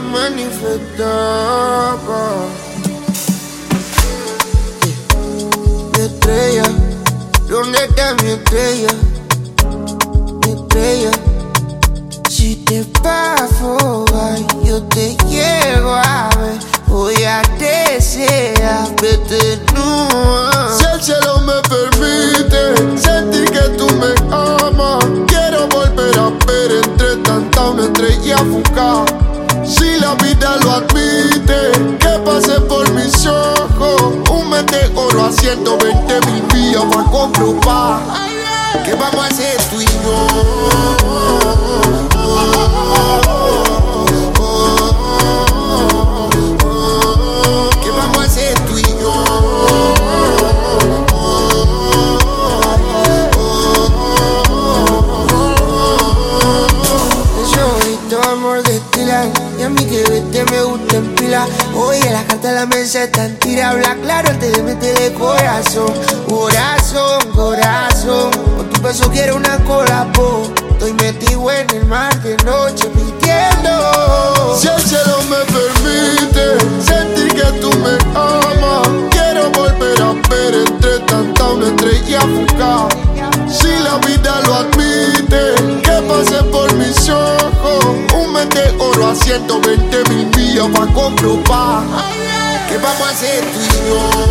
manifestaba. Mi estrella, ¿dónde mi estrella? Mi estrella. Si te vas yo te llevo a ver. Voy a desear verte nua. Si el cielo me permite sentir que tú me amas, quiero volver a ver entre tanta una estrella fugaz. Lo admite, que pase por mis ojos un meteoro a 120 mil días para comprobar. ¿Qué vamos a hacer tú y yo? Amor de Y a mí que vete me gusta en pila. Oye, la carta de la mesa están tira Habla claro antes de meterle corazón. Corazón, corazón Con tu beso quiero una cola, po. Estoy metido en el mar de noche pidiendo Si el cielo me permite sentir que tú me amas, quiero volver a ver entre tanta una estrella fugaz. Si la vida lo admite, que pase a 120 mil millas para comprobar. ¿Qué vamos a hacer tú y yo?